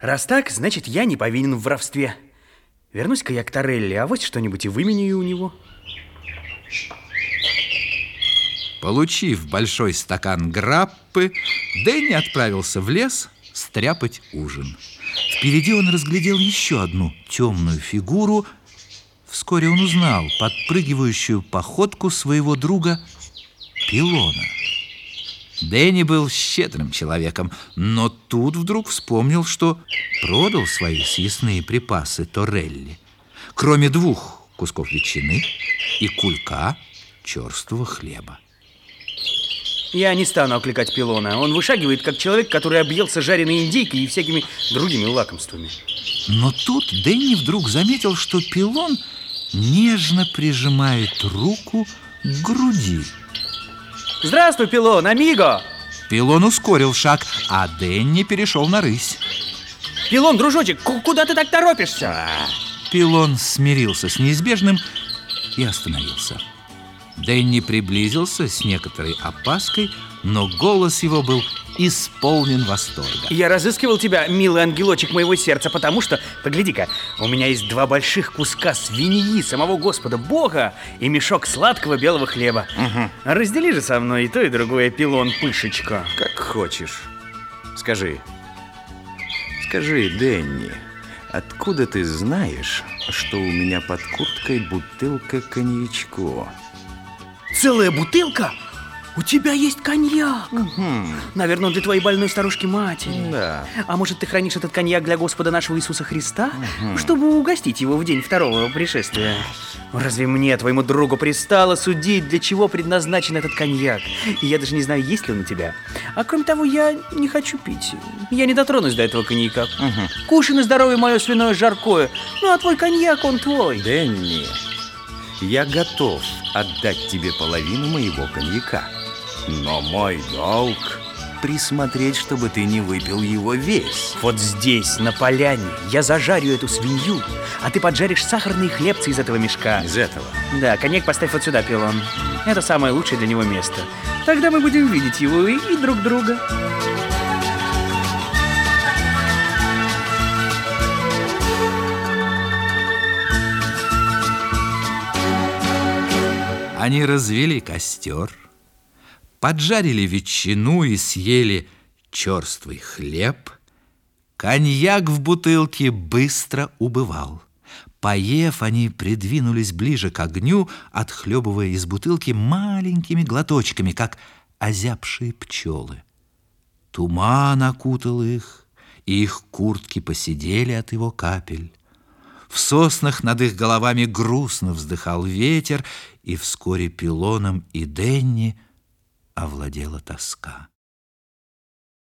Раз так, значит, я не повинен в воровстве. Вернусь-ка я к Торелли, а вот что-нибудь и выменю у него. Получив большой стакан граппы, Дэнни отправился в лес стряпать ужин. Впереди он разглядел еще одну темную фигуру. Вскоре он узнал подпрыгивающую походку своего друга Пилона. Дэнни был щедрым человеком, но тут вдруг вспомнил, что продал свои съестные припасы Торелли. Кроме двух кусков ветчины и кулька черствого хлеба. Я не стану окликать пилона. Он вышагивает, как человек, который объелся жареной индейкой и всякими другими лакомствами. Но тут Дэнни вдруг заметил, что пилон нежно прижимает руку к груди. Здравствуй, пилон, амиго! Пилон ускорил шаг, а Дэнни перешел на рысь. Пилон, дружочек, куда ты так торопишься? Пилон смирился с неизбежным и остановился. Дэнни приблизился с некоторой опаской, но голос его был исполнен восторга. Я разыскивал тебя, милый ангелочек моего сердца, потому что, погляди-ка, у меня есть два больших куска свиньи самого Господа Бога и мешок сладкого белого хлеба. Угу. Раздели же со мной и то, и другое, пилон пышечка. Как хочешь. Скажи, скажи, Дэнни, откуда ты знаешь, что у меня под курткой бутылка коньячку? Целая бутылка? У тебя есть коньяк. Угу. Наверное, для твоей больной старушки матери. Да. А может, ты хранишь этот коньяк для Господа нашего Иисуса Христа, угу. чтобы угостить его в день второго пришествия? Разве мне, твоему другу, пристало судить, для чего предназначен этот коньяк? И я даже не знаю, есть ли он у тебя. А кроме того, я не хочу пить. Я не дотронусь до этого коньяка. Угу. Кушай на здоровье мое свиное жаркое. Ну, а твой коньяк, он твой. Дэнни, я готов отдать тебе половину моего коньяка. Но мой долг присмотреть, чтобы ты не выпил его весь. Вот здесь, на поляне, я зажарю эту свинью, а ты поджаришь сахарные хлебцы из этого мешка. Из этого? Да, коньяк поставь вот сюда, Пилон. Это самое лучшее для него место. Тогда мы будем видеть его и, и друг друга. Они развели костер, поджарили ветчину и съели черствый хлеб. Коньяк в бутылке быстро убывал. Поев, они придвинулись ближе к огню, отхлебывая из бутылки маленькими глоточками, как озябшие пчелы. Туман окутал их, и их куртки посидели от его капель. В соснах над их головами грустно вздыхал ветер, и вскоре пилоном и Денни овладела тоска.